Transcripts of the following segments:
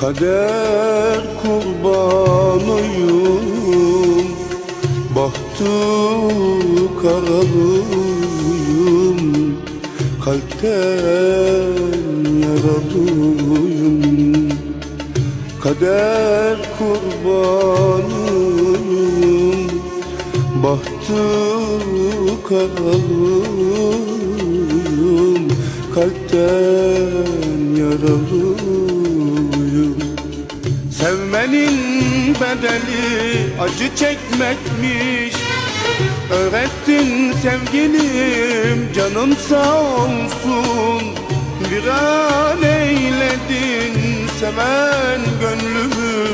Kader kurbanıyım Bahtı karalıyım Kalpten yaralıyım Kader kurbanıyım Bahtı karalıyım Kalpten yaralıyım Sevmenin bedeli acı çekmekmiş. Öğrettin sevgilim canım sağ olsun. Bir an eyledin seven gönlümü.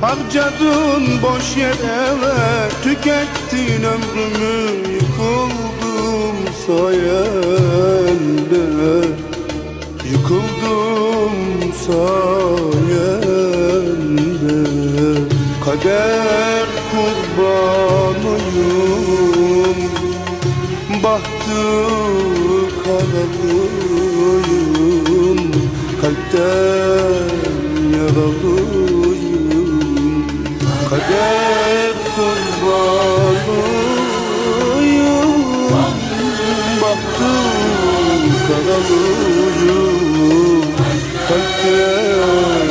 Harcadın boş yere ve tükettin ömrümü. Yıkıldım sayende Yıkıldım sayende Kader kurbanıyım Bahtı karalıyım Kalpten yaralıyım. Kader kurbanıyım Bahtı karalıyım Kalpten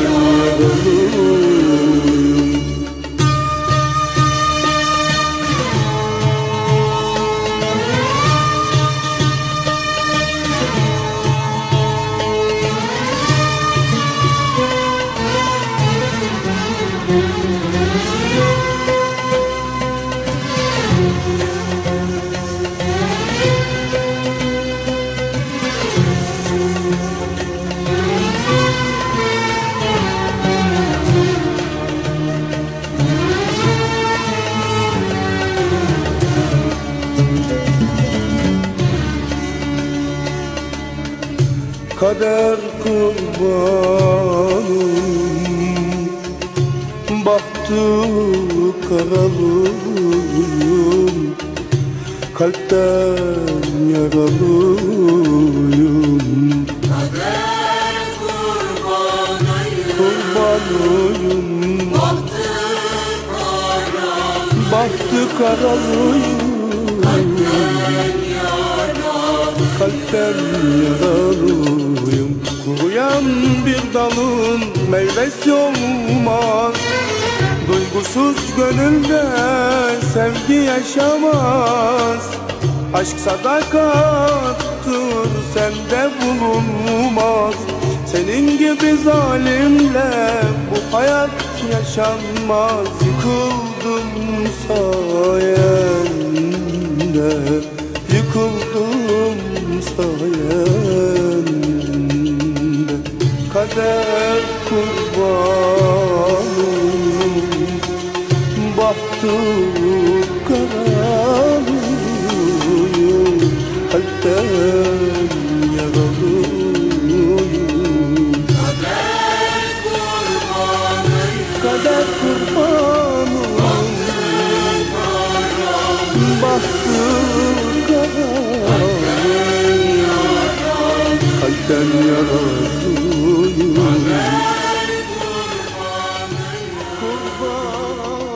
Kader kurbanım Bahtı karalıyım Kalpten yaralıyım. Kader kurbanıyım Kurbanıyım. Bahtı karan Bahtı karalıyım. Kalpten yaralıyım. Kuruyan bir dalın meyvesi olmaz. Duygusuz gönülde sevgi yaşamaz. Aşk sadakattır sende bulunmaz. Senin gibi zalimle bu hayat yaşanmaz. Yıkıldım sayende Yıkıldım sayende Kader kurbanım Bahtı karalıyım Kalpten yaralıyım. Kader kurbanıyım Kader kurbanım Bahtı kurban.